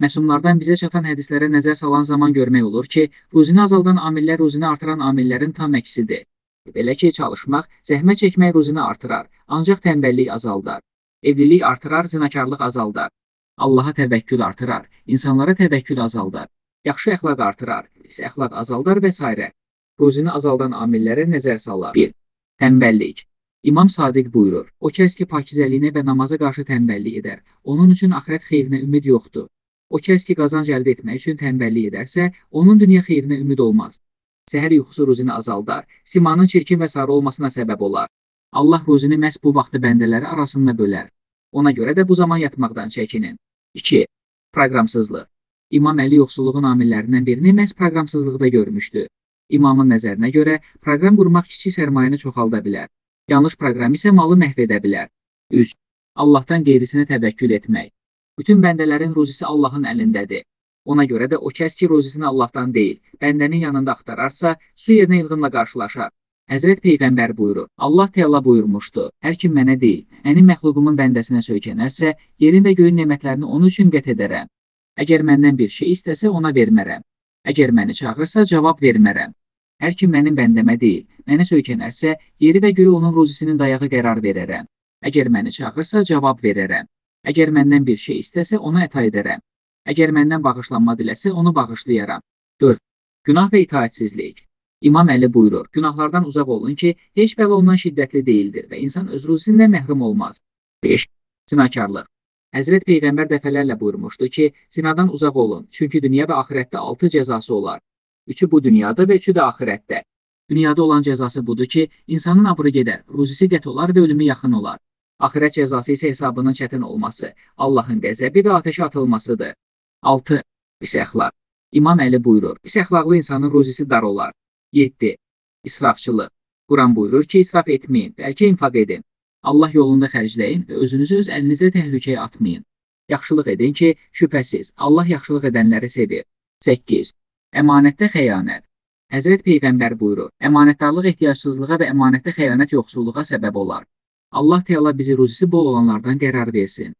Məsumlardan bizə çatan hədislərə nəzər salan zaman görmək olur ki, ruzini azaldan amillər ruzini artıran amillərin tam əksidir. Belə ki, çalışmaq, zəhmət çəkmək ruzini artırar, ancaq tənbəllik azaldar. Evlilik artırar, zinakarlıq azaldar. Allaha təvəkkül artırar, insanlara təvəkkül azaldar. Yaxşı əxlaq artırar, pis əxlaq azaldar və s. Ruzini azaldan amillərə nəzər salar. 1. Tənbəllik. İmam Sadiq buyurur: O kəs ki, pakizəliyinə və namaza qarşı tənbəllik edər, onun üçün axirət xeyrinə ümid yoxdur. O kəs ki, qazanc əldə etmək üçün tənbəllik edərsə, onun dünya xeyrinə ümid olmaz. Səhər yuxusu ruzini azaldar, simanın çirkin və sarı olmasına səbəb olar. Allah ruzini məhz bu vaxtı bəndələri arasında bölər. Ona görə də bu zaman yatmaqdan çəkinin. 2. Proqramsızlıq. İmam Əli yoxsulluğun amillərindən birini məhz proqramsızlıqda görmüşdü. İmamın nəzərinə görə proqram qurmaq kiçik sərmayəni çoxalda bilər. Yanlış proqram isə malı məhv edə bilər. 3. Allahdan qeyrisinə təvəkkül etmək. Bütün bəndələrin ruzisi Allahın əlindədir. Ona görə də o kəs ki, ruzisini Allahdan deyil, bəndənin yanında axtararsa, su yerinə ilğimla qarşılaşar. Həzrət Peyğəmbər buyurur: Allah Teala buyurmuşdu: Hər kim mənə deyil, mənim məxluqumun bəndəsinə söykənərsə, yerin və göyün nemətlərini onun üçün qət edərəm. Əgər məndən bir şey istəsə, ona vermərəm. Əgər məni çağırırsa, cavab vermərəm. Hər kim mənim bəndəmə deyil, mənə söykənərsə, yeri və göyü onun ruzisinin dayağı qərar verərəm. Əgər məni çağırırsa, cavab verərəm. Əgər məndən bir şey istəsə, ona əta edərəm. Əgər məndən bağışlanma diləsə, onu bağışlayaram. 4. Günah və itaətsizlik. İmam Əli buyurur: Günahlardan uzaq olun ki, heç bəla ondan şiddətli deyildir və insan öz ruzisindən məhrum olmaz. 5. Zinakarlıq. Həzrət Peyğəmbər dəfələrlə buyurmuşdu ki, zinadan uzaq olun, çünki dünya və axirətdə altı cəzası olar. Üçü bu dünyada və üçü də axirətdə. Dünyada olan cəzası budur ki, insanın abrı gedər, ruzisi qət olar və ölümü yaxın olar. Axirət cəzası isə hesabının çətin olması, Allahın qəzəbi və atəşə atılmasıdır. 6. Pis əxlaq. İmam Əli buyurur: Pis əxlaqlı insanın ruzisi dar olar. 7. İsrafçılıq. Quran buyurur ki, israf etməyin, bəlkə infaq edin. Allah yolunda xərcləyin və özünüzü öz əlinizlə təhlükəyə atmayın. Yaxşılıq edin ki, şübhəsiz, Allah yaxşılıq edənləri sevir. 8. Əmanətdə xəyanət. Həzrət Peyğəmbər buyurur: Əmanətdarlıq ehtiyacsızlığa və əmanətdə xəyanət yoxsulluğa səbəb olar. Allah Teala bizi ruzisi bol olanlardan qərar versin.